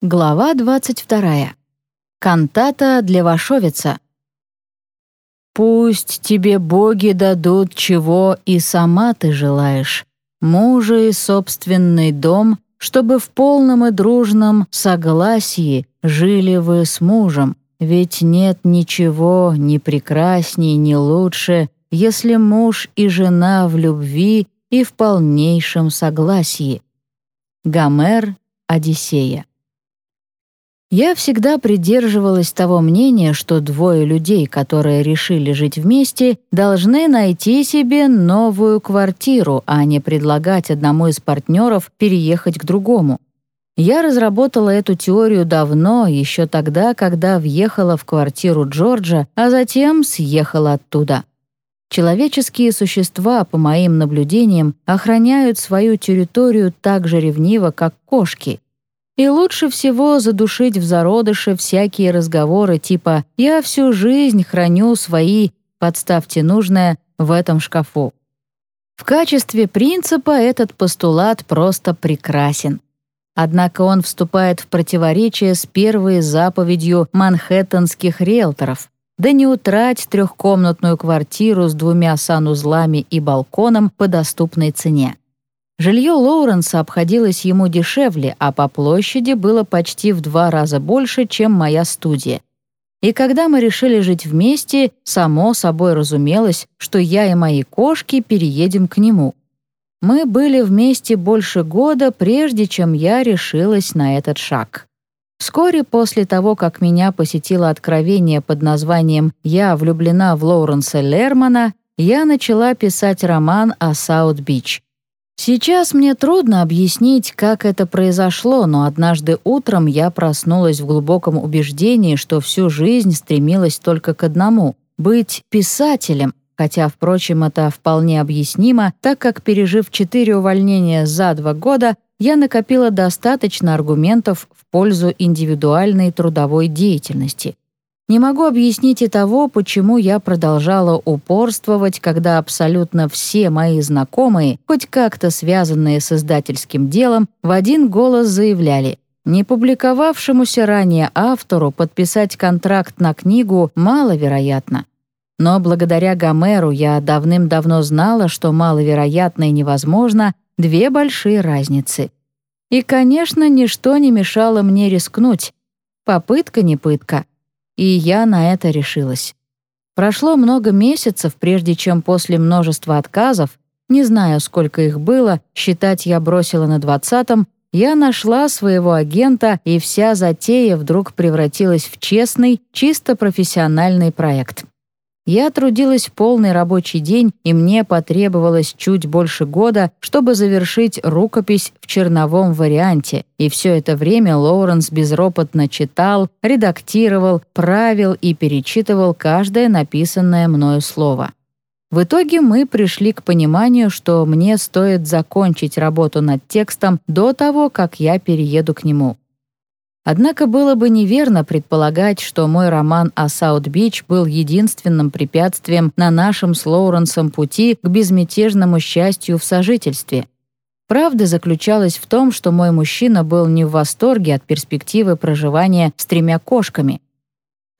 Глава 22. Кантата для Вашовица. «Пусть тебе боги дадут, чего и сама ты желаешь, мужа и собственный дом, чтобы в полном и дружном согласии жили вы с мужем, ведь нет ничего ни прекрасней, ни лучше, если муж и жена в любви и в полнейшем согласии». Гомер, Одиссея. Я всегда придерживалась того мнения, что двое людей, которые решили жить вместе, должны найти себе новую квартиру, а не предлагать одному из партнеров переехать к другому. Я разработала эту теорию давно, еще тогда, когда въехала в квартиру Джорджа, а затем съехала оттуда. Человеческие существа, по моим наблюдениям, охраняют свою территорию так же ревниво, как кошки — и лучше всего задушить в зародыше всякие разговоры типа «я всю жизнь храню свои, подставьте нужное, в этом шкафу». В качестве принципа этот постулат просто прекрасен. Однако он вступает в противоречие с первой заповедью манхэттенских риэлторов «Да не утрать трехкомнатную квартиру с двумя санузлами и балконом по доступной цене». Жилье Лоуренса обходилось ему дешевле, а по площади было почти в два раза больше, чем моя студия. И когда мы решили жить вместе, само собой разумелось, что я и мои кошки переедем к нему. Мы были вместе больше года, прежде чем я решилась на этот шаг. Вскоре после того, как меня посетило откровение под названием «Я влюблена в Лоуренса Лермана», я начала писать роман о Саут-Бич — Сейчас мне трудно объяснить, как это произошло, но однажды утром я проснулась в глубоком убеждении, что всю жизнь стремилась только к одному — быть писателем, хотя, впрочем, это вполне объяснимо, так как, пережив четыре увольнения за два года, я накопила достаточно аргументов в пользу индивидуальной трудовой деятельности — не могу объяснить и того, почему я продолжала упорствовать, когда абсолютно все мои знакомые, хоть как-то связанные с издательским делом, в один голос заявляли не публиковавшемуся ранее автору подписать контракт на книгу маловероятно. Но благодаря Гомеру я давным-давно знала, что маловероятно и невозможно две большие разницы. И, конечно, ничто не мешало мне рискнуть. Попытка не пытка и я на это решилась. Прошло много месяцев, прежде чем после множества отказов, не знаю, сколько их было, считать я бросила на двадцатом, я нашла своего агента, и вся затея вдруг превратилась в честный, чисто профессиональный проект. Я трудилась полный рабочий день, и мне потребовалось чуть больше года, чтобы завершить рукопись в черновом варианте, и все это время Лоуренс безропотно читал, редактировал, правил и перечитывал каждое написанное мною слово. В итоге мы пришли к пониманию, что мне стоит закончить работу над текстом до того, как я перееду к нему. Однако было бы неверно предполагать, что мой роман о Саут-Бич был единственным препятствием на нашем с Лоуренсом пути к безмятежному счастью в сожительстве. Правда заключалась в том, что мой мужчина был не в восторге от перспективы проживания с тремя кошками.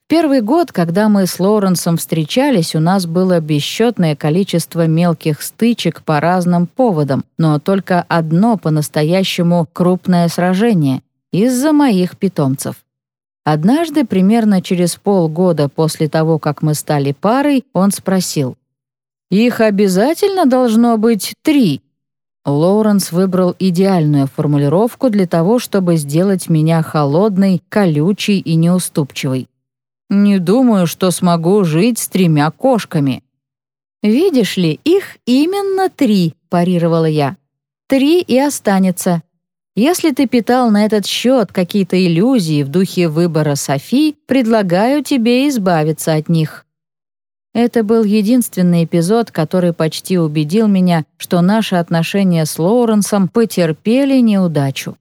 Первый год, когда мы с Лоуренсом встречались, у нас было бесчетное количество мелких стычек по разным поводам, но только одно по-настоящему крупное сражение — из-за моих питомцев. Однажды, примерно через полгода после того, как мы стали парой, он спросил, «Их обязательно должно быть три?» Лоуренс выбрал идеальную формулировку для того, чтобы сделать меня холодной, колючей и неуступчивой. «Не думаю, что смогу жить с тремя кошками». «Видишь ли, их именно три», — парировала я. «Три и останется. Если ты питал на этот счет какие-то иллюзии в духе выбора Софи, предлагаю тебе избавиться от них». Это был единственный эпизод, который почти убедил меня, что наши отношения с Лоуренсом потерпели неудачу.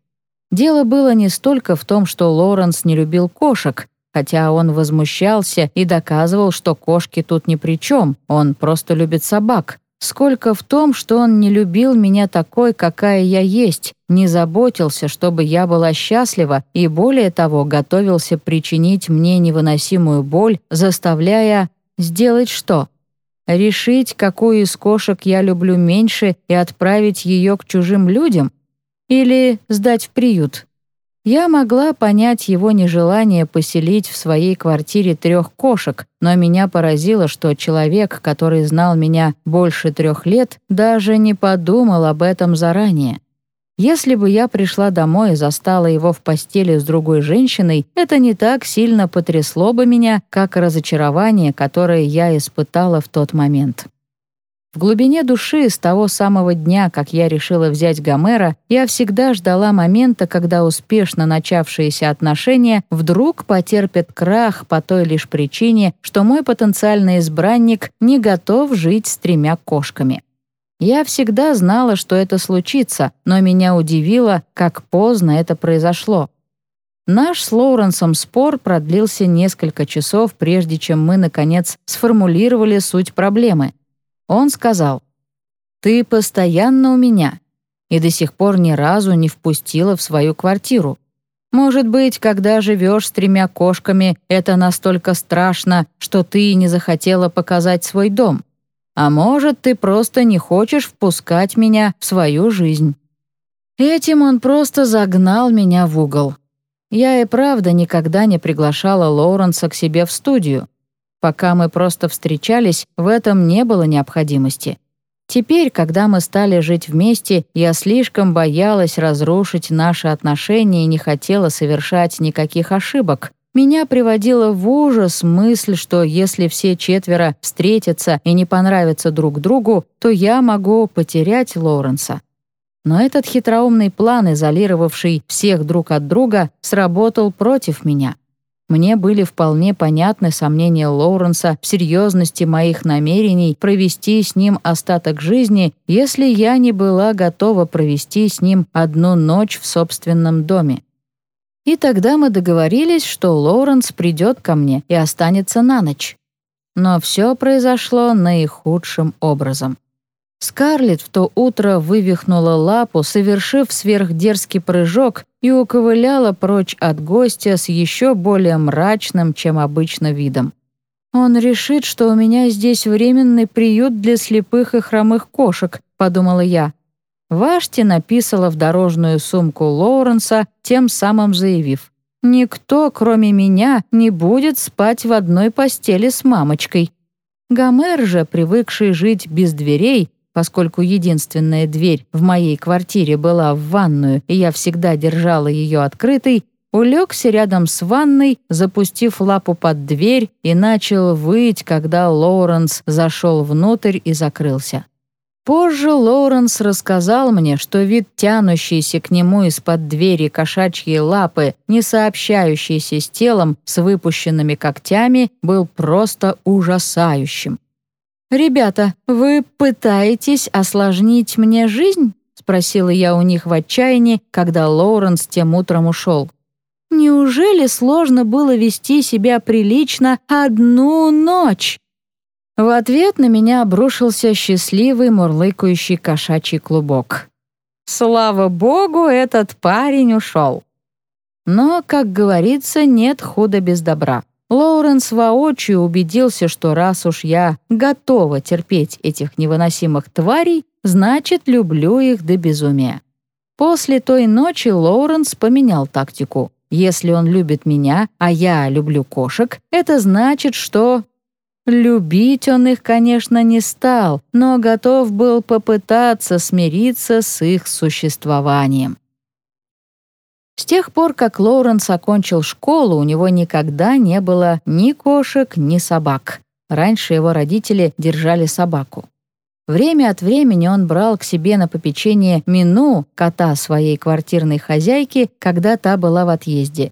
Дело было не столько в том, что Лоуренс не любил кошек, хотя он возмущался и доказывал, что кошки тут ни при чем, он просто любит собак, сколько в том, что он не любил меня такой, какая я есть, не заботился, чтобы я была счастлива и, более того, готовился причинить мне невыносимую боль, заставляя сделать что? Решить, какую из кошек я люблю меньше и отправить ее к чужим людям? Или сдать в приют? Я могла понять его нежелание поселить в своей квартире трех кошек, но меня поразило, что человек, который знал меня больше трех лет, даже не подумал об этом заранее. Если бы я пришла домой и застала его в постели с другой женщиной, это не так сильно потрясло бы меня, как разочарование, которое я испытала в тот момент. В глубине души с того самого дня, как я решила взять Гомера, я всегда ждала момента, когда успешно начавшиеся отношения вдруг потерпят крах по той лишь причине, что мой потенциальный избранник не готов жить с тремя кошками. Я всегда знала, что это случится, но меня удивило, как поздно это произошло. Наш с Лоуренсом спор продлился несколько часов, прежде чем мы, наконец, сформулировали суть проблемы — он сказал, «Ты постоянно у меня и до сих пор ни разу не впустила в свою квартиру. Может быть, когда живешь с тремя кошками, это настолько страшно, что ты не захотела показать свой дом. А может, ты просто не хочешь впускать меня в свою жизнь». Этим он просто загнал меня в угол. Я и правда никогда не приглашала Лоуренса к себе в студию. Пока мы просто встречались, в этом не было необходимости. Теперь, когда мы стали жить вместе, я слишком боялась разрушить наши отношения и не хотела совершать никаких ошибок. Меня приводила в ужас мысль, что если все четверо встретятся и не понравятся друг другу, то я могу потерять Лоуренса. Но этот хитроумный план, изолировавший всех друг от друга, сработал против меня. Мне были вполне понятны сомнения Лоуренса в серьезности моих намерений провести с ним остаток жизни, если я не была готова провести с ним одну ночь в собственном доме. И тогда мы договорились, что Лоуренс придет ко мне и останется на ночь. Но все произошло наихудшим образом. Скарлетт в то утро вывихнула лапу, совершив сверхдерзкий прыжок и уковыляла прочь от гостя с еще более мрачным, чем обычно, видом. «Он решит, что у меня здесь временный приют для слепых и хромых кошек», — подумала я. Вашти написала в дорожную сумку Лоуренса, тем самым заявив, «Никто, кроме меня, не будет спать в одной постели с мамочкой». Гомер же, привыкший жить без дверей, Поскольку единственная дверь в моей квартире была в ванную, и я всегда держала ее открытой, улегся рядом с ванной, запустив лапу под дверь и начал выть, когда Лоуренс зашел внутрь и закрылся. Позже Лоуренс рассказал мне, что вид тянущийся к нему из-под двери кошачьей лапы, не сообщающийся с телом с выпущенными когтями, был просто ужасающим. «Ребята, вы пытаетесь осложнить мне жизнь?» — спросила я у них в отчаянии, когда Лоуренс тем утром ушел. «Неужели сложно было вести себя прилично одну ночь?» В ответ на меня обрушился счастливый мурлыкающий кошачий клубок. Слава богу, этот парень ушел. Но, как говорится, нет худа без добра. Лоуренс воочию убедился, что раз уж я готова терпеть этих невыносимых тварей, значит, люблю их до безумия. После той ночи Лоуренс поменял тактику. Если он любит меня, а я люблю кошек, это значит, что... Любить он их, конечно, не стал, но готов был попытаться смириться с их существованием. С тех пор, как Лоуренс окончил школу, у него никогда не было ни кошек, ни собак. Раньше его родители держали собаку. Время от времени он брал к себе на попечение Мину, кота своей квартирной хозяйки, когда та была в отъезде.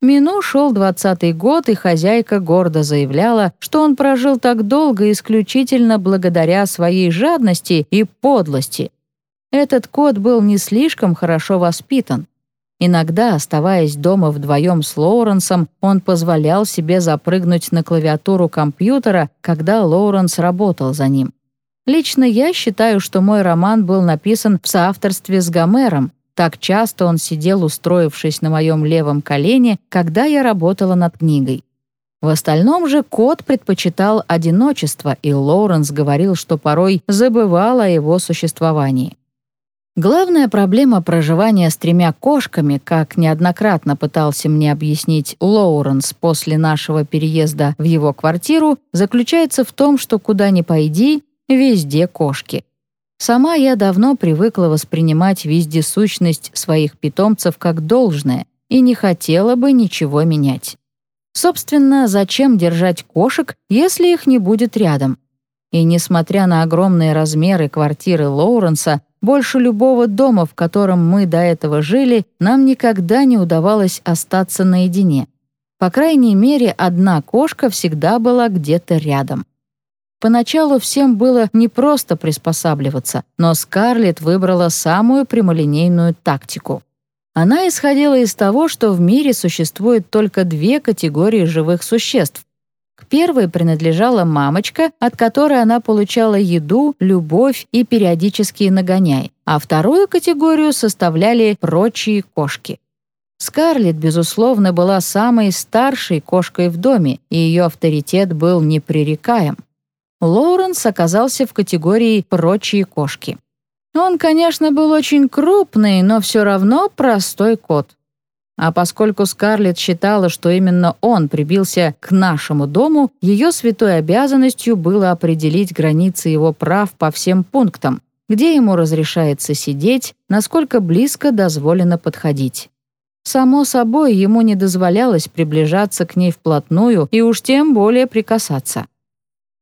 Мину шел двадцатый год, и хозяйка гордо заявляла, что он прожил так долго исключительно благодаря своей жадности и подлости. Этот кот был не слишком хорошо воспитан. Иногда, оставаясь дома вдвоем с Лоуренсом, он позволял себе запрыгнуть на клавиатуру компьютера, когда Лоуренс работал за ним. Лично я считаю, что мой роман был написан в соавторстве с Гомером. Так часто он сидел, устроившись на моем левом колене, когда я работала над книгой. В остальном же кот предпочитал одиночество, и Лоуренс говорил, что порой забывал о его существовании. Главная проблема проживания с тремя кошками, как неоднократно пытался мне объяснить Лоуренс после нашего переезда в его квартиру, заключается в том, что куда ни пойди, везде кошки. Сама я давно привыкла воспринимать вездесущность своих питомцев как должное и не хотела бы ничего менять. Собственно, зачем держать кошек, если их не будет рядом? И несмотря на огромные размеры квартиры Лоуренса, больше любого дома, в котором мы до этого жили, нам никогда не удавалось остаться наедине. По крайней мере, одна кошка всегда была где-то рядом. Поначалу всем было непросто приспосабливаться, но Скарлетт выбрала самую прямолинейную тактику. Она исходила из того, что в мире существует только две категории живых существ первой принадлежала мамочка, от которой она получала еду, любовь и периодические нагоняй, а вторую категорию составляли прочие кошки. Скарлетт, безусловно, была самой старшей кошкой в доме, и ее авторитет был непререкаем. Лоуренс оказался в категории «прочие кошки». Он, конечно, был очень крупный, но все равно простой кот. А поскольку Скарлетт считала, что именно он прибился к нашему дому, ее святой обязанностью было определить границы его прав по всем пунктам, где ему разрешается сидеть, насколько близко дозволено подходить. Само собой, ему не дозволялось приближаться к ней вплотную и уж тем более прикасаться.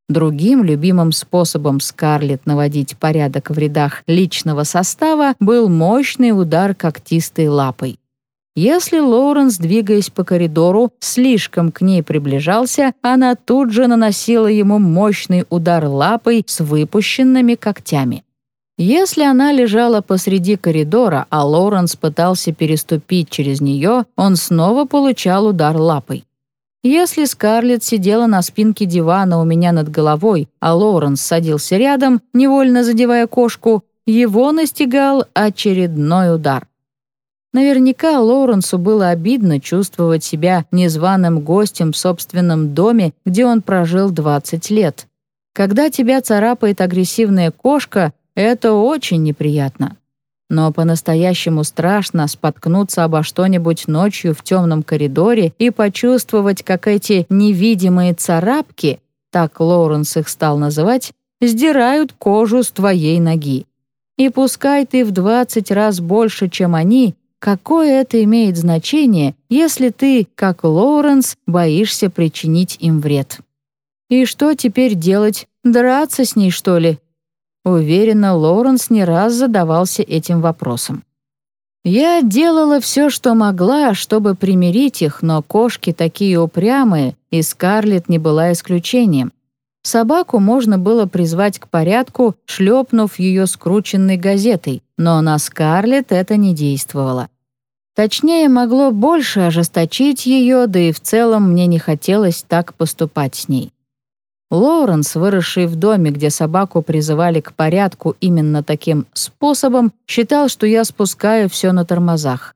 Другим любимым способом Скарлетт наводить порядок в рядах личного состава был мощный удар когтистой лапой. Если Лоуренс, двигаясь по коридору, слишком к ней приближался, она тут же наносила ему мощный удар лапой с выпущенными когтями. Если она лежала посреди коридора, а Лоуренс пытался переступить через нее, он снова получал удар лапой. Если Скарлетт сидела на спинке дивана у меня над головой, а Лоуренс садился рядом, невольно задевая кошку, его настигал очередной удар. Наверняка Лоуренсу было обидно чувствовать себя незваным гостем в собственном доме, где он прожил 20 лет. Когда тебя царапает агрессивная кошка, это очень неприятно. Но по-настоящему страшно споткнуться обо что-нибудь ночью в темном коридоре и почувствовать, как эти невидимые царапки, так Лоуренс их стал называть, сдирают кожу с твоей ноги. И пускай ты в 20 раз больше, чем они, Какое это имеет значение, если ты, как Лоуренс, боишься причинить им вред? И что теперь делать? Драться с ней, что ли? Уверена, Лоуренс не раз задавался этим вопросом. Я делала все, что могла, чтобы примирить их, но кошки такие упрямые, и Скарлетт не была исключением. Собаку можно было призвать к порядку, шлепнув ее скрученной газетой, но на Скарлетт это не действовало. Точнее, могло больше ожесточить ее, да и в целом мне не хотелось так поступать с ней. Лоуренс, выросший в доме, где собаку призывали к порядку именно таким способом, считал, что я спускаю все на тормозах.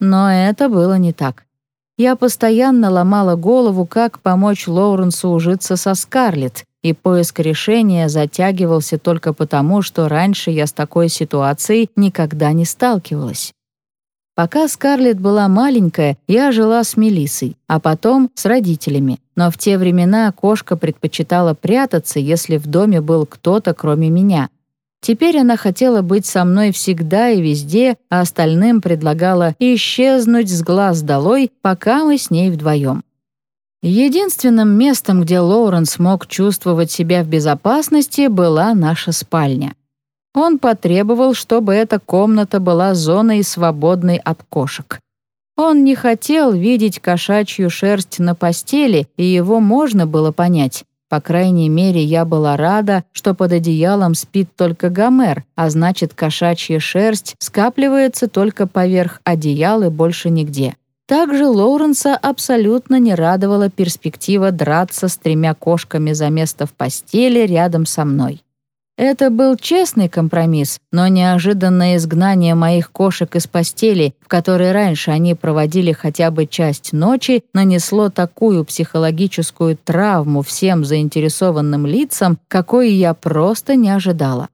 Но это было не так. Я постоянно ломала голову, как помочь Лоуренсу ужиться со Скарлетт, и поиск решения затягивался только потому, что раньше я с такой ситуацией никогда не сталкивалась. Пока Скарлетт была маленькая, я жила с Мелиссой, а потом с родителями. Но в те времена кошка предпочитала прятаться, если в доме был кто-то, кроме меня. Теперь она хотела быть со мной всегда и везде, а остальным предлагала исчезнуть с глаз долой, пока мы с ней вдвоем. Единственным местом, где Лоуренс мог чувствовать себя в безопасности, была наша спальня. Он потребовал, чтобы эта комната была зоной, свободной от кошек. Он не хотел видеть кошачью шерсть на постели, и его можно было понять. По крайней мере, я была рада, что под одеялом спит только Гомер, а значит, кошачья шерсть скапливается только поверх одеяла и больше нигде. Также Лоуренса абсолютно не радовала перспектива драться с тремя кошками за место в постели рядом со мной. Это был честный компромисс, но неожиданное изгнание моих кошек из постели, в которой раньше они проводили хотя бы часть ночи, нанесло такую психологическую травму всем заинтересованным лицам, какой я просто не ожидала.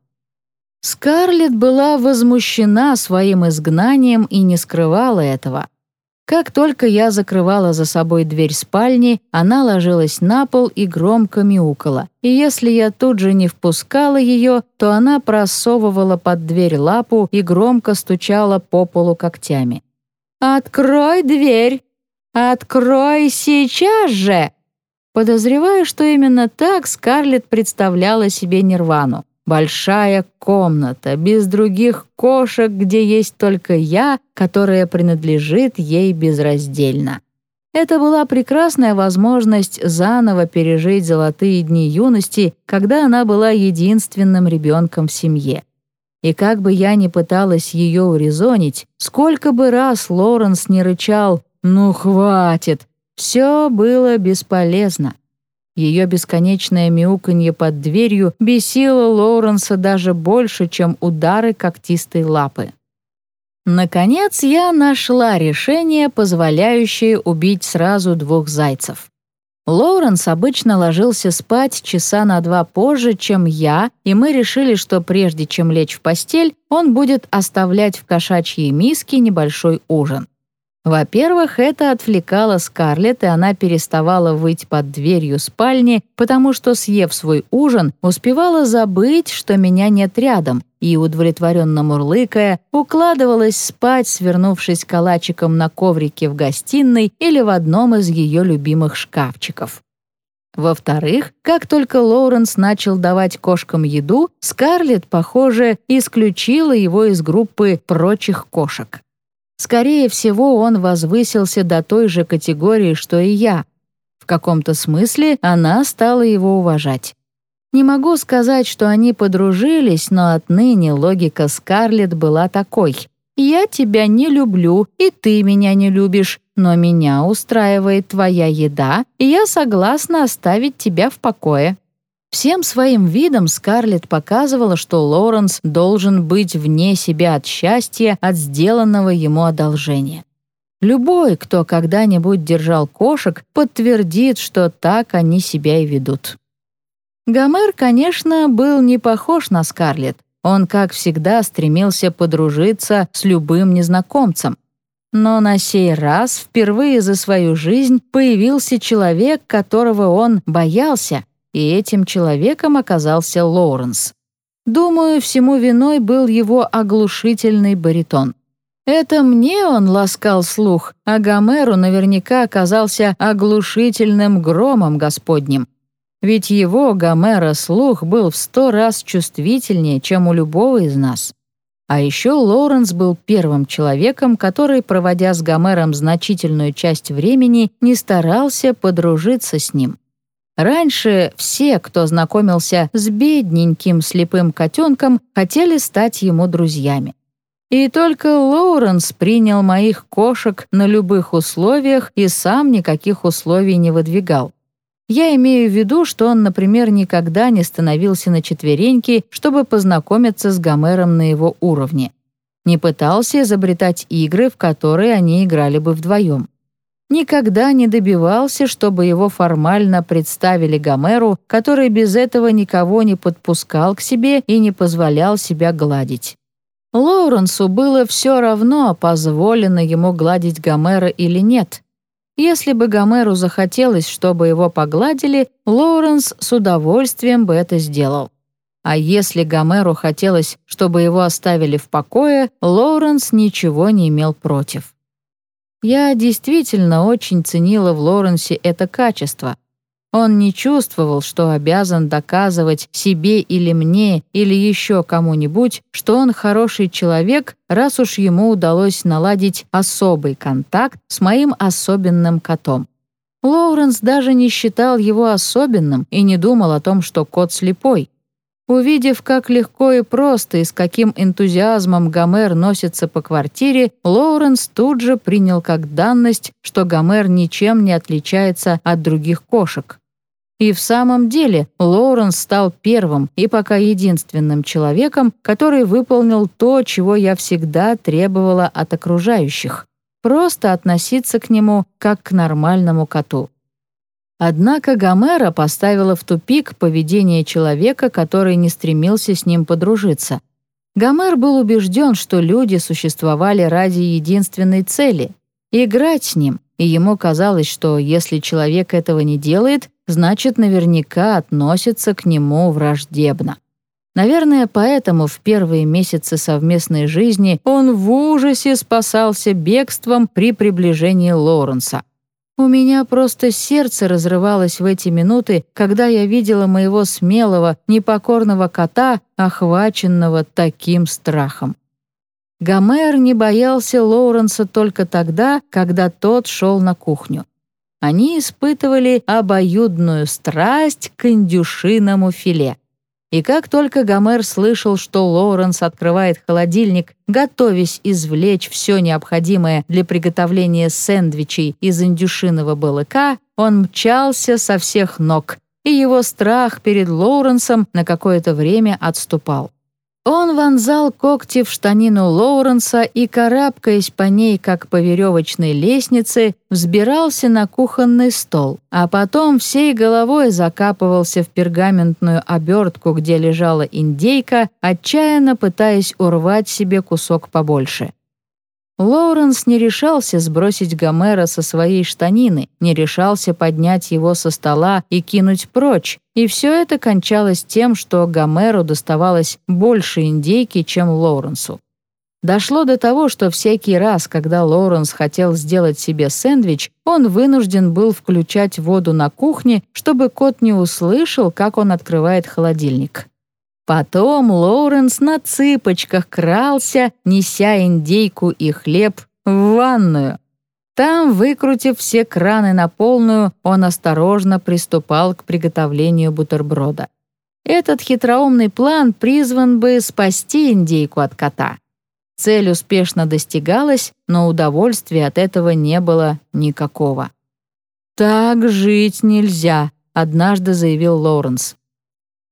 Скарлетт была возмущена своим изгнанием и не скрывала этого. Как только я закрывала за собой дверь спальни, она ложилась на пол и громко мяукала. И если я тут же не впускала ее, то она просовывала под дверь лапу и громко стучала по полу когтями. «Открой дверь! Открой сейчас же!» Подозреваю, что именно так Скарлетт представляла себе Нирвану. Большая комната, без других кошек, где есть только я, которая принадлежит ей безраздельно. Это была прекрасная возможность заново пережить золотые дни юности, когда она была единственным ребенком в семье. И как бы я ни пыталась ее урезонить, сколько бы раз Лоренс не рычал «Ну, хватит!», все было бесполезно. Ее бесконечное мяуканье под дверью бесило Лоуренса даже больше, чем удары когтистой лапы. Наконец я нашла решение, позволяющее убить сразу двух зайцев. Лоуренс обычно ложился спать часа на два позже, чем я, и мы решили, что прежде чем лечь в постель, он будет оставлять в кошачьей миске небольшой ужин. Во-первых, это отвлекало Скарлетт, и она переставала выть под дверью спальни, потому что, съев свой ужин, успевала забыть, что меня нет рядом, и, удовлетворенно мурлыкая, укладывалась спать, свернувшись калачиком на коврике в гостиной или в одном из ее любимых шкафчиков. Во-вторых, как только Лоуренс начал давать кошкам еду, Скарлетт, похоже, исключила его из группы прочих кошек. Скорее всего, он возвысился до той же категории, что и я. В каком-то смысле она стала его уважать. Не могу сказать, что они подружились, но отныне логика Скарлетт была такой. «Я тебя не люблю, и ты меня не любишь, но меня устраивает твоя еда, и я согласна оставить тебя в покое». Всем своим видом Скарлетт показывала, что Лоренс должен быть вне себя от счастья от сделанного ему одолжения. Любой, кто когда-нибудь держал кошек, подтвердит, что так они себя и ведут. Гомер, конечно, был не похож на Скарлетт. Он, как всегда, стремился подружиться с любым незнакомцем. Но на сей раз впервые за свою жизнь появился человек, которого он боялся, и этим человеком оказался Лоуренс. Думаю, всему виной был его оглушительный баритон. Это мне он ласкал слух, а Гомеру наверняка оказался оглушительным громом Господним. Ведь его, Гомера, слух был в сто раз чувствительнее, чем у любого из нас. А еще Лоуренс был первым человеком, который, проводя с Гомером значительную часть времени, не старался подружиться с ним. Раньше все, кто знакомился с бедненьким слепым котенком, хотели стать ему друзьями. И только Лоуренс принял моих кошек на любых условиях и сам никаких условий не выдвигал. Я имею в виду, что он, например, никогда не становился на четвереньки, чтобы познакомиться с Гомером на его уровне. Не пытался изобретать игры, в которые они играли бы вдвоем никогда не добивался, чтобы его формально представили Гомеру, который без этого никого не подпускал к себе и не позволял себя гладить. Лоуренсу было все равно, позволено ему гладить Гомера или нет. Если бы Гомеру захотелось, чтобы его погладили, Лоуренс с удовольствием бы это сделал. А если Гомеру хотелось, чтобы его оставили в покое, Лоуренс ничего не имел против. Я действительно очень ценила в Лоренсе это качество. Он не чувствовал, что обязан доказывать себе или мне, или еще кому-нибудь, что он хороший человек, раз уж ему удалось наладить особый контакт с моим особенным котом. Лоуренс даже не считал его особенным и не думал о том, что кот слепой. Увидев, как легко и просто и с каким энтузиазмом Гомер носится по квартире, Лоуренс тут же принял как данность, что Гомер ничем не отличается от других кошек. И в самом деле Лоуренс стал первым и пока единственным человеком, который выполнил то, чего я всегда требовала от окружающих — просто относиться к нему как к нормальному коту. Однако Гомера поставила в тупик поведение человека, который не стремился с ним подружиться. Гомер был убежден, что люди существовали ради единственной цели — играть с ним, и ему казалось, что если человек этого не делает, значит, наверняка относится к нему враждебно. Наверное, поэтому в первые месяцы совместной жизни он в ужасе спасался бегством при приближении Лоуренса. У меня просто сердце разрывалось в эти минуты, когда я видела моего смелого, непокорного кота, охваченного таким страхом. Гомер не боялся Лоуренса только тогда, когда тот шел на кухню. Они испытывали обоюдную страсть к индюшиному филе. И как только Гомер слышал, что Лоуренс открывает холодильник, готовясь извлечь все необходимое для приготовления сэндвичей из индюшиного балыка, он мчался со всех ног, и его страх перед Лоуренсом на какое-то время отступал. Он вонзал когти в штанину Лоуренса и, карабкаясь по ней, как по веревочной лестнице, взбирался на кухонный стол, а потом всей головой закапывался в пергаментную обертку, где лежала индейка, отчаянно пытаясь урвать себе кусок побольше. Лоуренс не решался сбросить Гомера со своей штанины, не решался поднять его со стола и кинуть прочь, и все это кончалось тем, что Гомеру доставалось больше индейки, чем Лоуренсу. Дошло до того, что всякий раз, когда Лоуренс хотел сделать себе сэндвич, он вынужден был включать воду на кухне, чтобы кот не услышал, как он открывает холодильник. Потом Лоуренс на цыпочках крался, неся индейку и хлеб в ванную. Там, выкрутив все краны на полную, он осторожно приступал к приготовлению бутерброда. Этот хитроумный план призван бы спасти индейку от кота. Цель успешно достигалась, но удовольствия от этого не было никакого. «Так жить нельзя», — однажды заявил Лоуренс.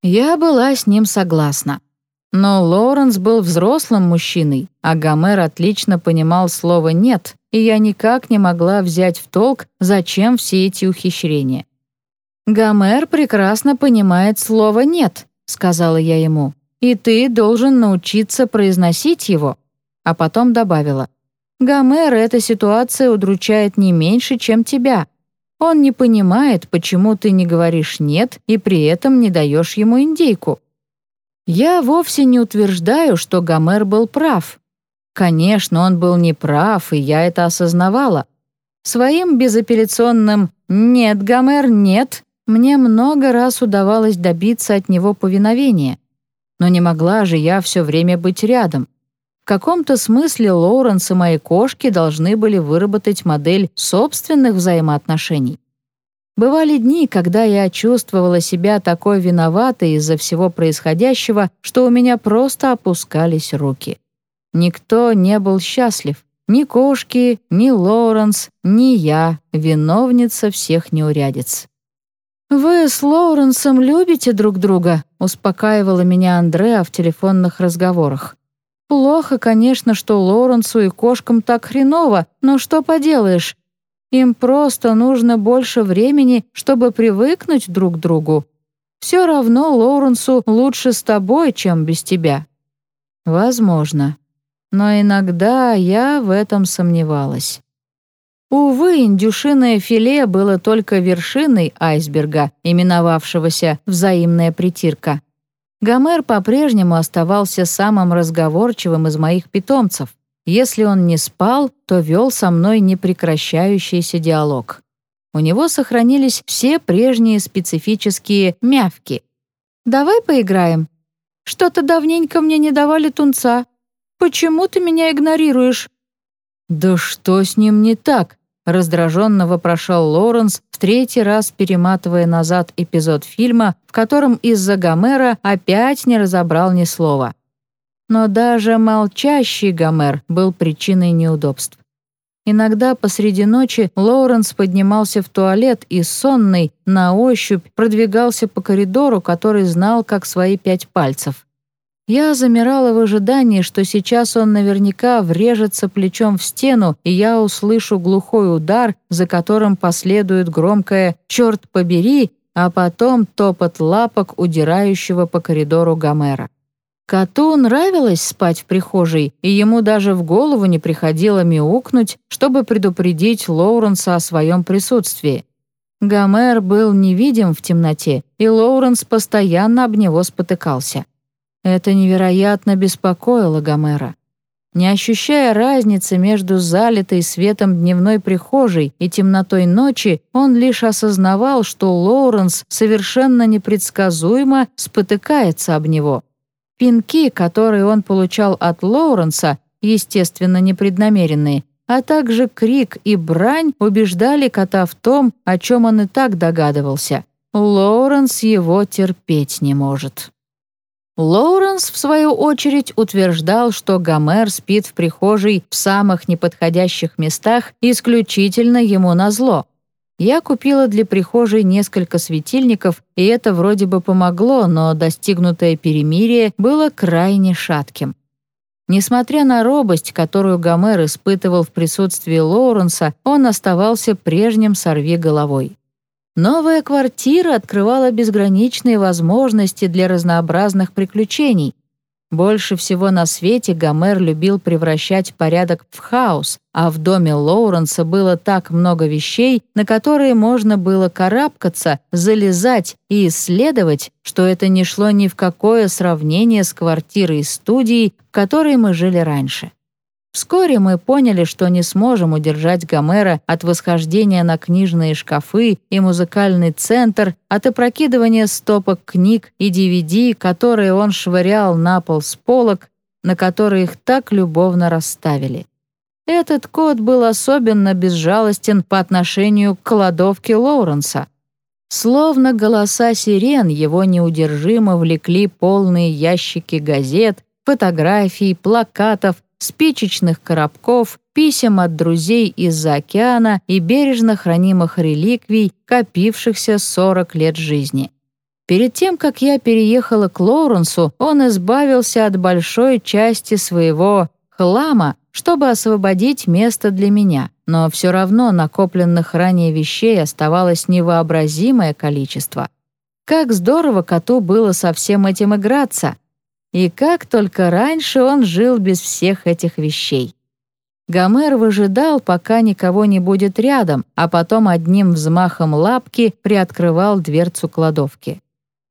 Я была с ним согласна. Но Лоуренс был взрослым мужчиной, а Гомер отлично понимал слово «нет», и я никак не могла взять в толк, зачем все эти ухищрения. «Гомер прекрасно понимает слово «нет», — сказала я ему, «и ты должен научиться произносить его». А потом добавила, «Гомер эта ситуация удручает не меньше, чем тебя, он не понимает, почему ты не говоришь «нет» и при этом не даешь ему индейку. Я вовсе не утверждаю, что Гомер был прав. Конечно, он был неправ, и я это осознавала. Своим безапелляционным «нет, Гомер, нет» мне много раз удавалось добиться от него повиновения. Но не могла же я все время быть рядом каком-то смысле Лоуренс и мои кошки должны были выработать модель собственных взаимоотношений. Бывали дни, когда я чувствовала себя такой виноватой из-за всего происходящего, что у меня просто опускались руки. Никто не был счастлив. Ни кошки, ни Лоуренс, ни я, виновница всех неурядиц. «Вы с Лоуренсом любите друг друга?» — успокаивала меня Андреа в телефонных разговорах. Плохо, конечно, что Лоренсу и кошкам так хреново, но что поделаешь? Им просто нужно больше времени, чтобы привыкнуть друг к другу. Все равно Лоуренсу лучше с тобой, чем без тебя. Возможно. Но иногда я в этом сомневалась. Увы, индюшиное филе было только вершиной айсберга, именовавшегося «взаимная притирка». Гомер по-прежнему оставался самым разговорчивым из моих питомцев. Если он не спал, то вел со мной непрекращающийся диалог. У него сохранились все прежние специфические мявки. «Давай поиграем. Что-то давненько мне не давали тунца. Почему ты меня игнорируешь?» «Да что с ним не так?» Раздраженно вопрошал Лоуренс, в третий раз перематывая назад эпизод фильма, в котором из-за Гомера опять не разобрал ни слова. Но даже молчащий Гомер был причиной неудобств. Иногда посреди ночи Лоуренс поднимался в туалет и сонный, на ощупь, продвигался по коридору, который знал как свои пять пальцев. Я замирала в ожидании, что сейчас он наверняка врежется плечом в стену, и я услышу глухой удар, за которым последует громкое «Черт побери!», а потом топот лапок удирающего по коридору Гомера. Коту нравилось спать в прихожей, и ему даже в голову не приходило мяукнуть, чтобы предупредить Лоуренса о своем присутствии. Гомер был невидим в темноте, и Лоуренс постоянно об него спотыкался. Это невероятно беспокоило Гомера. Не ощущая разницы между залитой светом дневной прихожей и темнотой ночи, он лишь осознавал, что Лоуренс совершенно непредсказуемо спотыкается об него — Пинки, которые он получал от Лоуренса, естественно, непреднамеренные, а также крик и брань убеждали кота в том, о чем он и так догадывался. Лоуренс его терпеть не может. Лоуренс, в свою очередь, утверждал, что Гомер спит в прихожей в самых неподходящих местах исключительно ему назло. Я купила для прихожей несколько светильников, и это вроде бы помогло, но достигнутое перемирие было крайне шатким. Несмотря на робость, которую Гомер испытывал в присутствии Лоуренса, он оставался прежним сорви головой. Новая квартира открывала безграничные возможности для разнообразных приключений, больше всего на свете Гомер любил превращать порядок в хаос, а в доме Лоуренса было так много вещей, на которые можно было карабкаться, залезать и исследовать, что это не шло ни в какое сравнение с квартирой и студией, в которой мы жили раньше. Вскоре мы поняли, что не сможем удержать Гомера от восхождения на книжные шкафы и музыкальный центр, от опрокидывания стопок книг и DVD, которые он швырял на пол с полок, на которые их так любовно расставили. Этот кот был особенно безжалостен по отношению к кладовке Лоуренса. Словно голоса сирен его неудержимо влекли полные ящики газет, фотографий, плакатов, спичечных коробков, писем от друзей из-за океана и бережно хранимых реликвий, копившихся 40 лет жизни. Перед тем, как я переехала к Лоуренсу, он избавился от большой части своего хлама, чтобы освободить место для меня, но все равно накопленных ранее вещей оставалось невообразимое количество. Как здорово коту было со всем этим играться — и как только раньше он жил без всех этих вещей. Гомер выжидал, пока никого не будет рядом, а потом одним взмахом лапки приоткрывал дверцу кладовки.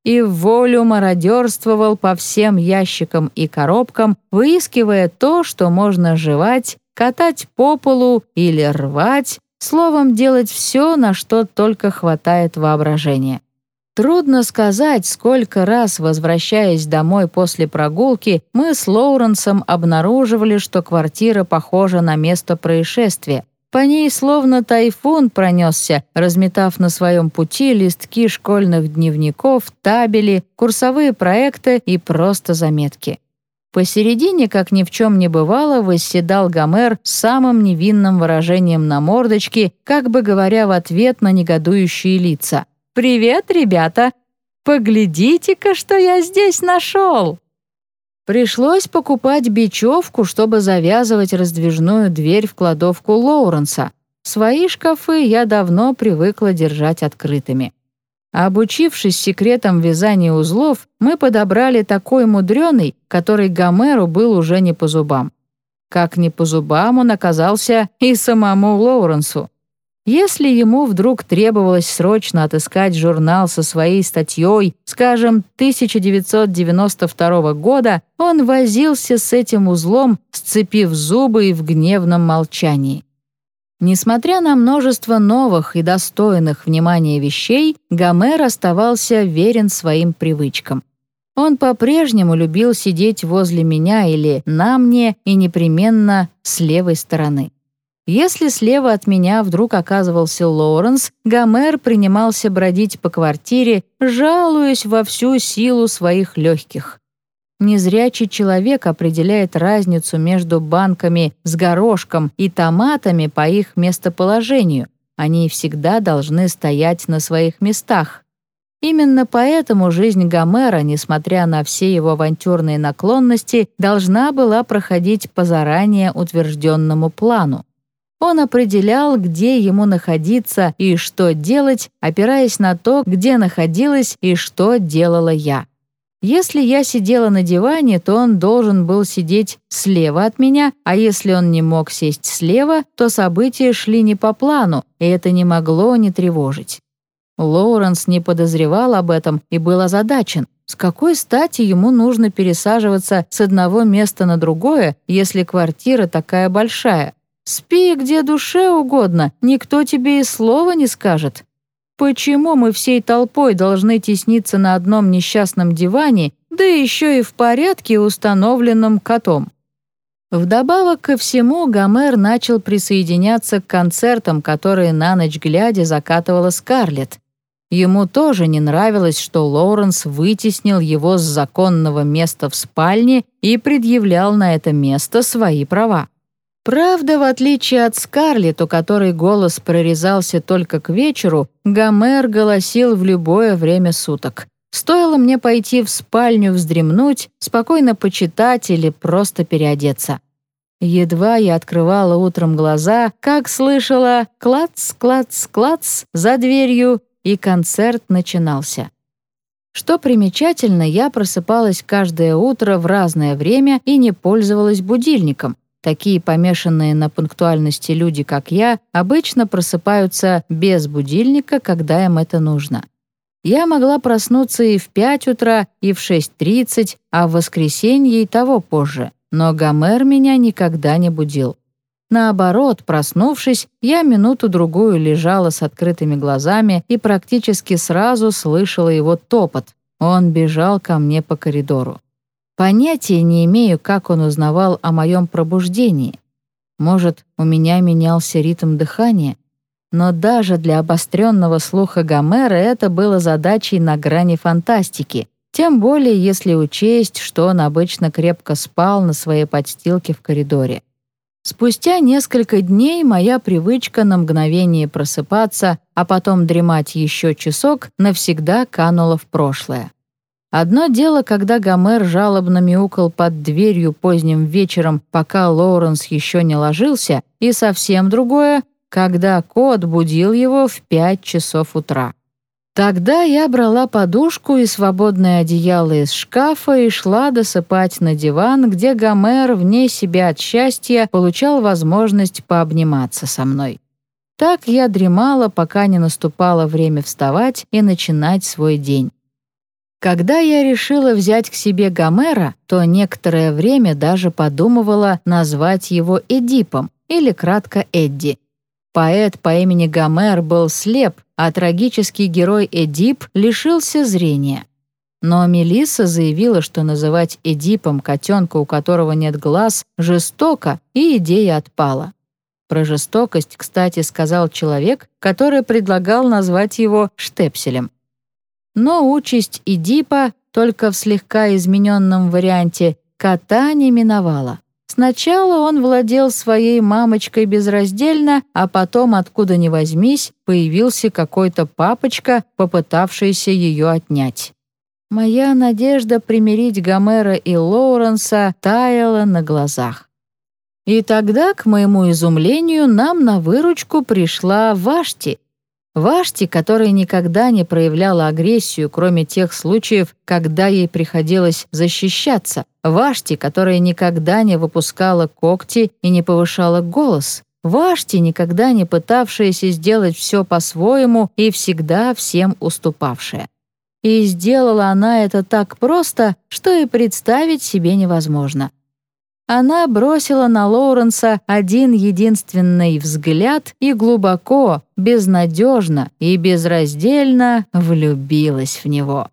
И в волю мародерствовал по всем ящикам и коробкам, выискивая то, что можно жевать, катать по полу или рвать, словом, делать все, на что только хватает воображения. Трудно сказать, сколько раз, возвращаясь домой после прогулки, мы с Лоуренсом обнаруживали, что квартира похожа на место происшествия. По ней словно тайфун пронесся, разметав на своем пути листки школьных дневников, табели, курсовые проекты и просто заметки. Посередине, как ни в чем не бывало, восседал Гомер с самым невинным выражением на мордочке, как бы говоря в ответ на негодующие лица — «Привет, ребята! Поглядите-ка, что я здесь нашел!» Пришлось покупать бечевку, чтобы завязывать раздвижную дверь в кладовку Лоуренса. Свои шкафы я давно привыкла держать открытыми. Обучившись секретам вязания узлов, мы подобрали такой мудреный, который Гомеру был уже не по зубам. Как не по зубам он оказался и самому Лоуренсу. Если ему вдруг требовалось срочно отыскать журнал со своей статьей, скажем, 1992 года, он возился с этим узлом, сцепив зубы и в гневном молчании. Несмотря на множество новых и достойных внимания вещей, Гомер оставался верен своим привычкам. Он по-прежнему любил сидеть возле меня или на мне и непременно с левой стороны. Если слева от меня вдруг оказывался Лоуренс, Гомер принимался бродить по квартире, жалуясь во всю силу своих легких. незрячий человек определяет разницу между банками с горошком и томатами по их местоположению. Они всегда должны стоять на своих местах. Именно поэтому жизнь Гомера, несмотря на все его авантюрные наклонности, должна была проходить по заранее утвержденному плану. Он определял, где ему находиться и что делать, опираясь на то, где находилась и что делала я. Если я сидела на диване, то он должен был сидеть слева от меня, а если он не мог сесть слева, то события шли не по плану, и это не могло не тревожить. Лоуренс не подозревал об этом и был озадачен. С какой стати ему нужно пересаживаться с одного места на другое, если квартира такая большая? Спи где душе угодно, никто тебе и слова не скажет. Почему мы всей толпой должны тесниться на одном несчастном диване, да еще и в порядке, установленном котом? Вдобавок ко всему, Гомер начал присоединяться к концертам, которые на ночь глядя закатывала Скарлетт. Ему тоже не нравилось, что Лоуренс вытеснил его с законного места в спальне и предъявлял на это место свои права. Правда, в отличие от Скарлетт, у которой голос прорезался только к вечеру, Гомер голосил в любое время суток. Стоило мне пойти в спальню вздремнуть, спокойно почитать или просто переодеться. Едва я открывала утром глаза, как слышала «клац, клац, клац» за дверью, и концерт начинался. Что примечательно, я просыпалась каждое утро в разное время и не пользовалась будильником — Такие помешанные на пунктуальности люди, как я, обычно просыпаются без будильника, когда им это нужно. Я могла проснуться и в 5 утра, и в 6.30, а в воскресенье и того позже, но Гомер меня никогда не будил. Наоборот, проснувшись, я минуту-другую лежала с открытыми глазами и практически сразу слышала его топот. Он бежал ко мне по коридору. Понятия не имею, как он узнавал о моем пробуждении. Может, у меня менялся ритм дыхания? Но даже для обостренного слуха Гомера это было задачей на грани фантастики, тем более если учесть, что он обычно крепко спал на своей подстилке в коридоре. Спустя несколько дней моя привычка на мгновение просыпаться, а потом дремать еще часок, навсегда канула в прошлое. Одно дело, когда Гомер жалобно мяукал под дверью поздним вечером, пока Лоуренс еще не ложился, и совсем другое, когда кот будил его в пять часов утра. Тогда я брала подушку и свободное одеяло из шкафа и шла досыпать на диван, где Гомер, вне себя от счастья, получал возможность пообниматься со мной. Так я дремала, пока не наступало время вставать и начинать свой день. Когда я решила взять к себе Гомера, то некоторое время даже подумывала назвать его Эдипом или кратко Эдди. Поэт по имени Гомер был слеп, а трагический герой Эдип лишился зрения. Но Мелисса заявила, что называть Эдипом котенка, у которого нет глаз, жестоко, и идея отпала. Про жестокость, кстати, сказал человек, который предлагал назвать его Штепселем. Но участь Идипа, только в слегка измененном варианте, кота не миновала. Сначала он владел своей мамочкой безраздельно, а потом, откуда ни возьмись, появился какой-то папочка, попытавшийся ее отнять. Моя надежда примирить Гомера и Лоуренса таяла на глазах. И тогда, к моему изумлению, нам на выручку пришла Вашти — Вашти, которая никогда не проявляла агрессию, кроме тех случаев, когда ей приходилось защищаться. Вашти, которая никогда не выпускала когти и не повышала голос. Вашти, никогда не пытавшаяся сделать все по-своему и всегда всем уступавшая. И сделала она это так просто, что и представить себе невозможно. Она бросила на Лоуренса один единственный взгляд и глубоко, безнадежно и безраздельно влюбилась в него.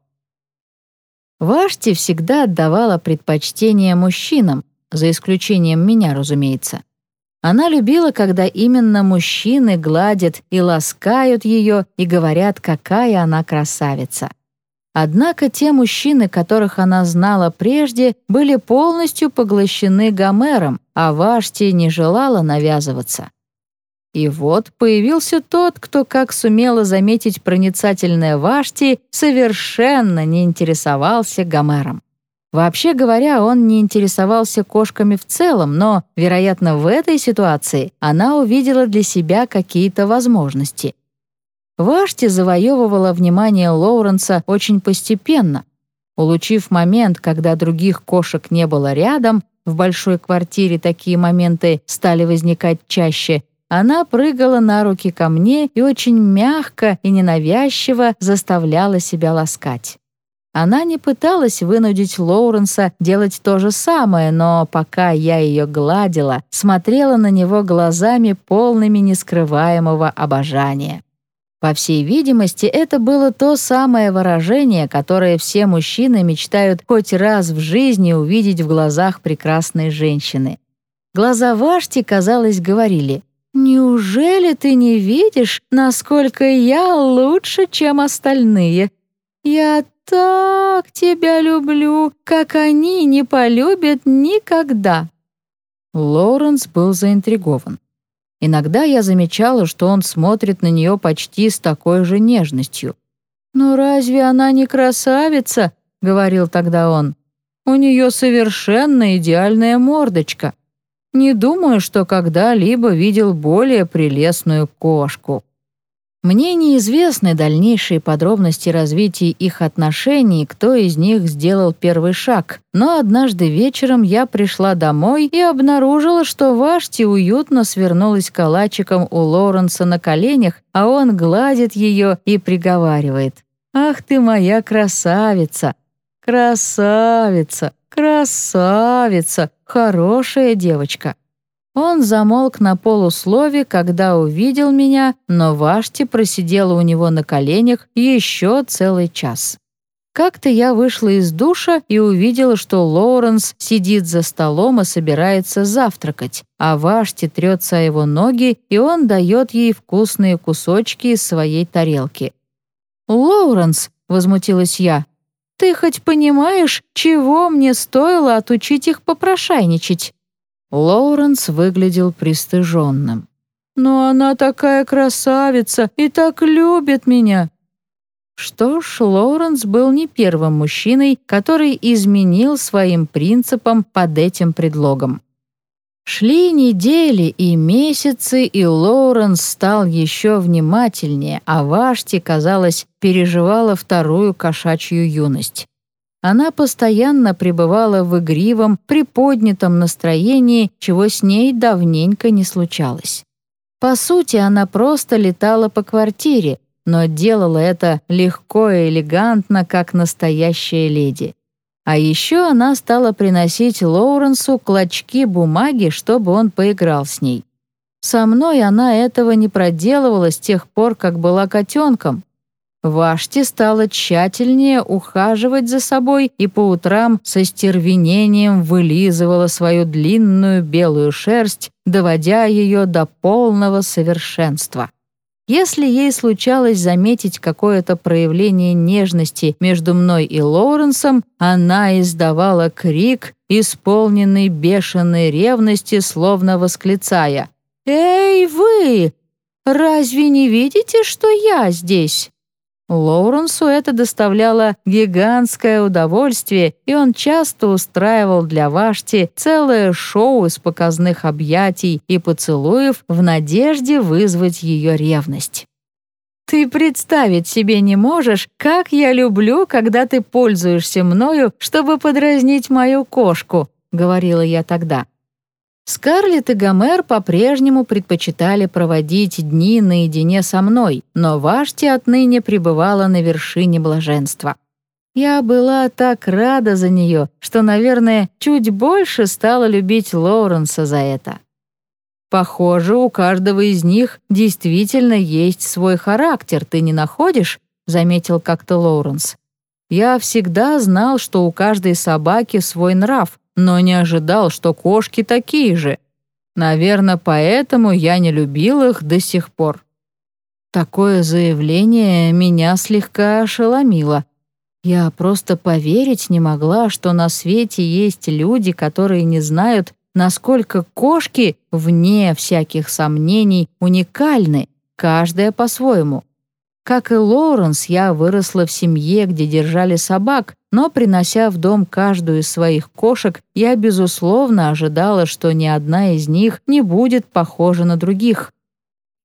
Вашти всегда отдавала предпочтение мужчинам, за исключением меня, разумеется. Она любила, когда именно мужчины гладят и ласкают ее и говорят, какая она красавица. Однако те мужчины, которых она знала прежде, были полностью поглощены Гомером, а Вашти не желала навязываться. И вот появился тот, кто, как сумела заметить проницательная Вашти, совершенно не интересовался Гомером. Вообще говоря, он не интересовался кошками в целом, но, вероятно, в этой ситуации она увидела для себя какие-то возможности. Вашти завоевывала внимание Лоуренса очень постепенно. Улучив момент, когда других кошек не было рядом, в большой квартире такие моменты стали возникать чаще, она прыгала на руки ко мне и очень мягко и ненавязчиво заставляла себя ласкать. Она не пыталась вынудить Лоуренса делать то же самое, но пока я ее гладила, смотрела на него глазами полными нескрываемого обожания. По всей видимости, это было то самое выражение, которое все мужчины мечтают хоть раз в жизни увидеть в глазах прекрасной женщины. Глаза Вашти, казалось, говорили «Неужели ты не видишь, насколько я лучше, чем остальные? Я так тебя люблю, как они не полюбят никогда». Лоуренс был заинтригован. Иногда я замечала, что он смотрит на нее почти с такой же нежностью. «Ну разве она не красавица?» — говорил тогда он. «У нее совершенно идеальная мордочка. Не думаю, что когда-либо видел более прелестную кошку». Мне неизвестны дальнейшие подробности развития их отношений, кто из них сделал первый шаг, но однажды вечером я пришла домой и обнаружила, что Вашти уютно свернулась калачиком у Лоренса на коленях, а он гладит ее и приговаривает. «Ах ты моя красавица! Красавица! Красавица! Хорошая девочка!» Он замолк на полуслове, когда увидел меня, но Вашти просидела у него на коленях еще целый час. Как-то я вышла из душа и увидела, что Лоуренс сидит за столом и собирается завтракать, а Вашти трется о его ноги, и он дает ей вкусные кусочки из своей тарелки. «Лоуренс», — возмутилась я, — «ты хоть понимаешь, чего мне стоило отучить их попрошайничать?» Лоуренс выглядел пристыженным. «Но она такая красавица и так любит меня!» Что ж, Лоуренс был не первым мужчиной, который изменил своим принципам под этим предлогом. Шли недели и месяцы, и Лоуренс стал еще внимательнее, а Вашти, казалось, переживала вторую кошачью юность. Она постоянно пребывала в игривом, приподнятом настроении, чего с ней давненько не случалось. По сути, она просто летала по квартире, но делала это легко и элегантно, как настоящая леди. А еще она стала приносить Лоуренсу клочки бумаги, чтобы он поиграл с ней. Со мной она этого не проделывала с тех пор, как была котенком, Вашти стала тщательнее ухаживать за собой и по утрам со стервенением вылизывала свою длинную белую шерсть, доводя ее до полного совершенства. Если ей случалось заметить какое-то проявление нежности между мной и Лоуренсом, она издавала крик, исполненный бешеной ревности, словно восклицая «Эй, вы! Разве не видите, что я здесь?» Лоуренсу это доставляло гигантское удовольствие, и он часто устраивал для Вашти целое шоу из показных объятий и поцелуев в надежде вызвать ее ревность. «Ты представить себе не можешь, как я люблю, когда ты пользуешься мною, чтобы подразнить мою кошку», — говорила я тогда. Скарлетт и Гомер по-прежнему предпочитали проводить дни наедине со мной, но Вашти отныне пребывала на вершине блаженства. Я была так рада за нее, что, наверное, чуть больше стала любить Лоуренса за это. «Похоже, у каждого из них действительно есть свой характер, ты не находишь?» — заметил как-то Лоуренс. «Я всегда знал, что у каждой собаки свой нрав, но не ожидал, что кошки такие же. Наверное, поэтому я не любил их до сих пор. Такое заявление меня слегка ошеломило. Я просто поверить не могла, что на свете есть люди, которые не знают, насколько кошки, вне всяких сомнений, уникальны, каждая по-своему. Как и Лоуренс, я выросла в семье, где держали собак, но, принося в дом каждую из своих кошек, я, безусловно, ожидала, что ни одна из них не будет похожа на других.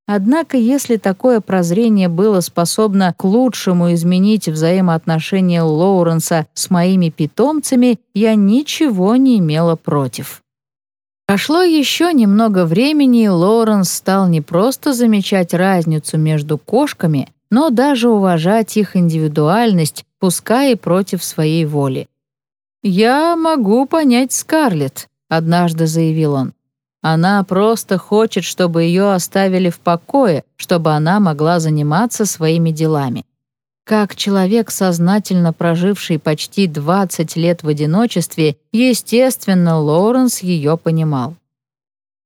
Однако, если такое прозрение было способно к лучшему изменить взаимоотношения Лоуренса с моими питомцами, я ничего не имела против. Прошло еще немного времени, и Лоуренс стал не просто замечать разницу между кошками, но даже уважать их индивидуальность, пускай и против своей воли. «Я могу понять Скарлетт», — однажды заявил он. Она просто хочет, чтобы ее оставили в покое, чтобы она могла заниматься своими делами. Как человек, сознательно проживший почти 20 лет в одиночестве, естественно, Лоуренс ее понимал.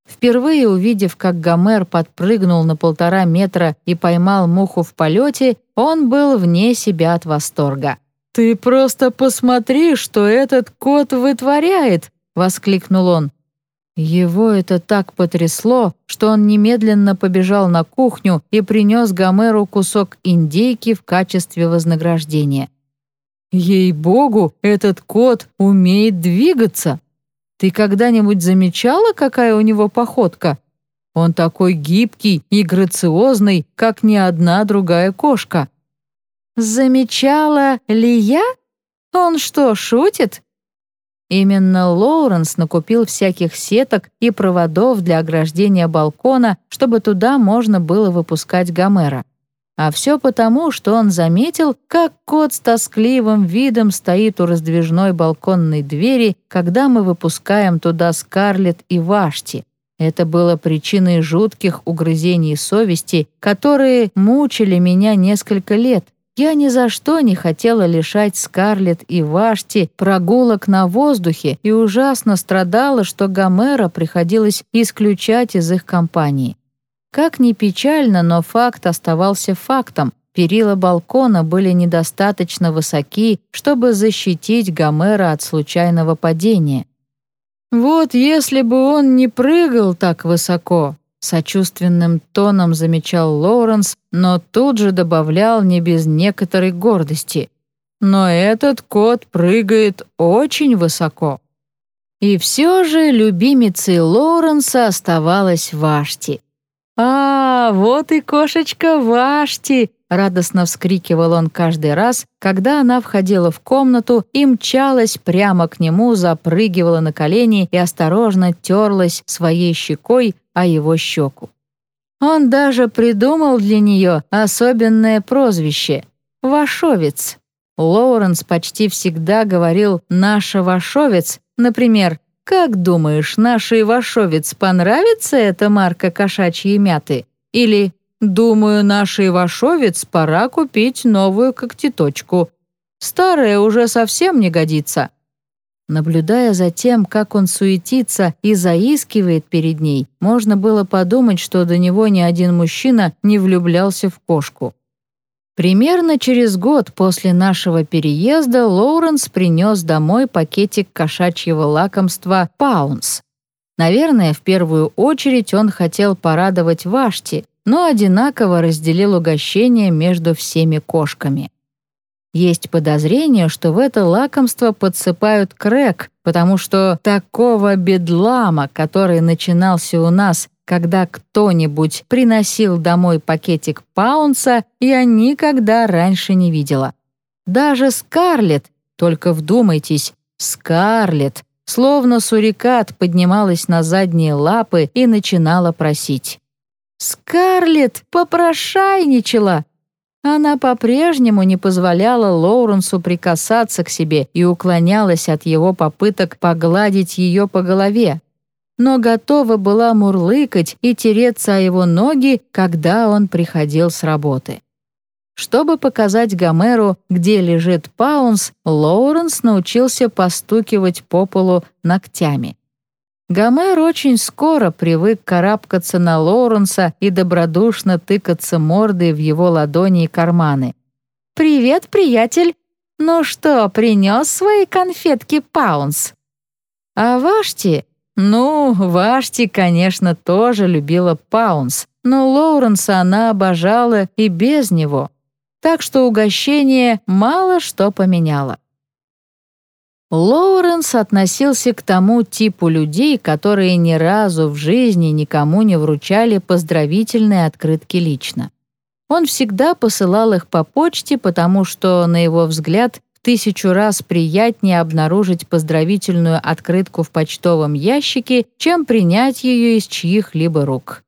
Впервые увидев, как Гомер подпрыгнул на полтора метра и поймал муху в полете, он был вне себя от восторга. «Ты просто посмотри, что этот кот вытворяет!» — воскликнул он. Его это так потрясло, что он немедленно побежал на кухню и принес Гомеру кусок индейки в качестве вознаграждения. «Ей-богу, этот кот умеет двигаться! Ты когда-нибудь замечала, какая у него походка? Он такой гибкий и грациозный, как ни одна другая кошка». «Замечала ли я? Он что, шутит?» Именно Лоуренс накупил всяких сеток и проводов для ограждения балкона, чтобы туда можно было выпускать Гомера. А все потому, что он заметил, как кот с тоскливым видом стоит у раздвижной балконной двери, когда мы выпускаем туда Скарлетт и Вашти. Это было причиной жутких угрызений совести, которые мучили меня несколько лет, я ни за что не хотела лишать Скарлетт и Вашти прогулок на воздухе и ужасно страдала, что Гомера приходилось исключать из их компании. Как ни печально, но факт оставался фактом. Перила балкона были недостаточно высоки, чтобы защитить Гомера от случайного падения. Вот если бы он не прыгал так высоко, Сочувственным тоном замечал Лоуренс, но тут же добавлял не без некоторой гордости. Но этот кот прыгает очень высоко. И все же любимицей Лоуренса оставалась Вашти. «А, вот и кошечка Вашти!» — радостно вскрикивал он каждый раз, когда она входила в комнату и мчалась прямо к нему, запрыгивала на колени и осторожно терлась своей щекой о его щеку. Он даже придумал для нее особенное прозвище — «Вашовец». Лоуренс почти всегда говорил «наша Вашовец», например, «Как думаешь, нашей Вашовец понравится эта марка кошачьей мяты?» Или «Думаю, нашей Вашовец пора купить новую когтеточку. Старая уже совсем не годится». Наблюдая за тем, как он суетится и заискивает перед ней, можно было подумать, что до него ни один мужчина не влюблялся в кошку. Примерно через год после нашего переезда Лоуренс принес домой пакетик кошачьего лакомства «Паунс». Наверное, в первую очередь он хотел порадовать Вашти, но одинаково разделил угощение между всеми кошками. Есть подозрение, что в это лакомство подсыпают крэк, потому что такого бедлама, который начинался у нас, когда кто-нибудь приносил домой пакетик паунса, я никогда раньше не видела. Даже Скарлетт, только вдумайтесь, Скарлетт, словно сурикат поднималась на задние лапы и начинала просить. «Скарлетт попрошайничала!» Она по-прежнему не позволяла Лоуренсу прикасаться к себе и уклонялась от его попыток погладить ее по голове, но готова была мурлыкать и тереться о его ноги, когда он приходил с работы. Чтобы показать Гомеру, где лежит Паунс, Лоуренс научился постукивать по полу ногтями. Гомер очень скоро привык карабкаться на Лоуренса и добродушно тыкаться мордой в его ладони и карманы. «Привет, приятель! Ну что, принес свои конфетки Паунс? А Вашти? Ну, Вашти, конечно, тоже любила Паунс, но Лоуренса она обожала и без него. Так что угощение мало что поменяло. Лоуренс относился к тому типу людей, которые ни разу в жизни никому не вручали поздравительные открытки лично. Он всегда посылал их по почте, потому что, на его взгляд, тысячу раз приятнее обнаружить поздравительную открытку в почтовом ящике, чем принять ее из чьих-либо рук.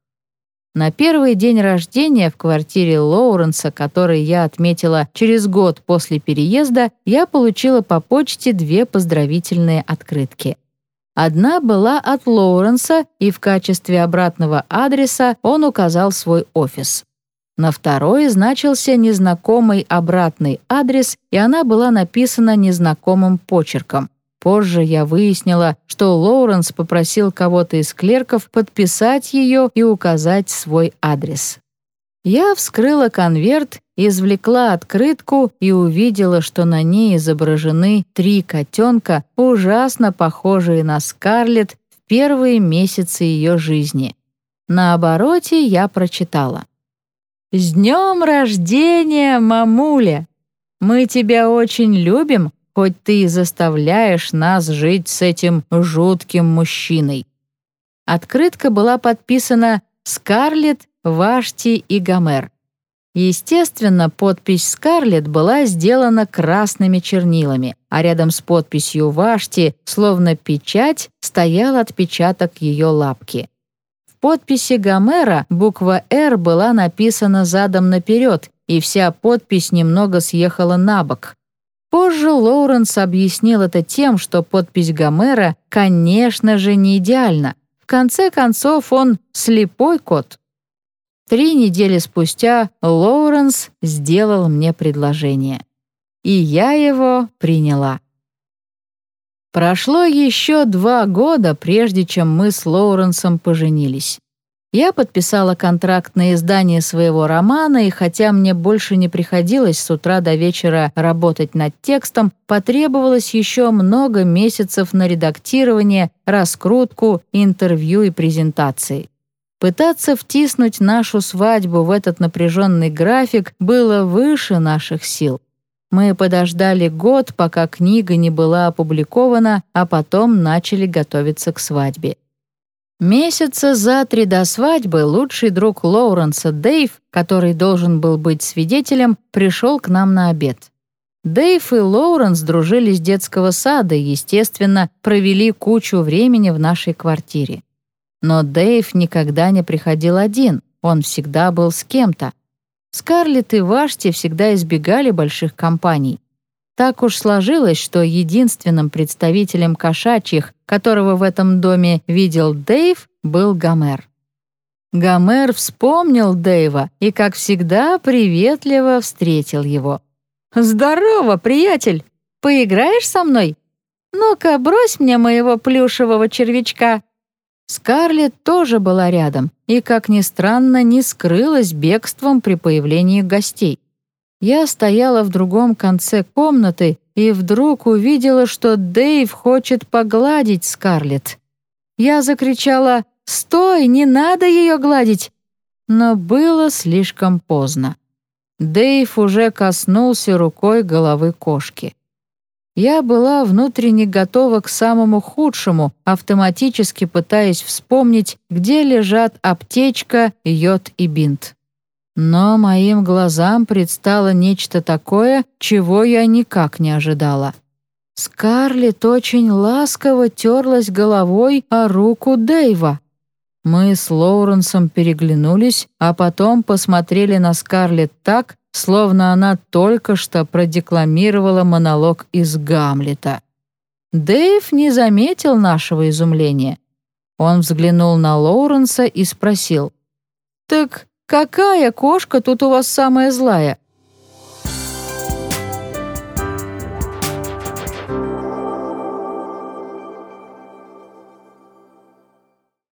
На первый день рождения в квартире Лоуренса, который я отметила через год после переезда, я получила по почте две поздравительные открытки. Одна была от Лоуренса, и в качестве обратного адреса он указал свой офис. На второй значился незнакомый обратный адрес, и она была написана незнакомым почерком. Позже я выяснила, что Лоуренс попросил кого-то из клерков подписать ее и указать свой адрес. Я вскрыла конверт, извлекла открытку и увидела, что на ней изображены три котенка, ужасно похожие на Скарлетт в первые месяцы ее жизни. На обороте я прочитала. «С днем рождения, мамуля! Мы тебя очень любим, хоть ты и заставляешь нас жить с этим жутким мужчиной». Открытка была подписана «Скарлетт, Вашти и Гомер». Естественно, подпись «Скарлетт» была сделана красными чернилами, а рядом с подписью «Вашти», словно печать, стоял отпечаток ее лапки. В подписи Гомера буква «Р» была написана задом наперед, и вся подпись немного съехала на бок. Позже Лоуренс объяснил это тем, что подпись Гомера, конечно же, не идеальна. В конце концов, он слепой кот. Три недели спустя Лоуренс сделал мне предложение. И я его приняла. Прошло еще два года, прежде чем мы с Лоуренсом поженились. Я подписала контракт на издание своего романа, и хотя мне больше не приходилось с утра до вечера работать над текстом, потребовалось еще много месяцев на редактирование, раскрутку, интервью и презентации. Пытаться втиснуть нашу свадьбу в этот напряженный график было выше наших сил. Мы подождали год, пока книга не была опубликована, а потом начали готовиться к свадьбе. Месяца за три до свадьбы лучший друг Лоуренса Дэйв, который должен был быть свидетелем, пришел к нам на обед. Дэйв и Лоуренс дружили с детского сада и, естественно, провели кучу времени в нашей квартире. Но Дэйв никогда не приходил один, он всегда был с кем-то. Скарлетт и Вашти всегда избегали больших компаний. Так уж сложилось, что единственным представителем кошачьих, которого в этом доме видел Дэйв, был Гомер. Гомер вспомнил Дэйва и, как всегда, приветливо встретил его. «Здорово, приятель! Поиграешь со мной? Ну-ка, брось мне моего плюшевого червячка!» Скарлетт тоже была рядом и, как ни странно, не скрылась бегством при появлении гостей. Я стояла в другом конце комнаты и вдруг увидела, что Дэйв хочет погладить Скарлетт. Я закричала «Стой, не надо ее гладить!» Но было слишком поздно. Дэйв уже коснулся рукой головы кошки. Я была внутренне готова к самому худшему, автоматически пытаясь вспомнить, где лежат аптечка, йод и бинт. Но моим глазам предстало нечто такое, чего я никак не ожидала. Скарлетт очень ласково терлась головой о руку Дэйва. Мы с Лоуренсом переглянулись, а потом посмотрели на Скарлетт так, словно она только что продекламировала монолог из Гамлета. Дэйв не заметил нашего изумления. Он взглянул на Лоуренса и спросил, «Так Какая кошка тут у вас самая злая?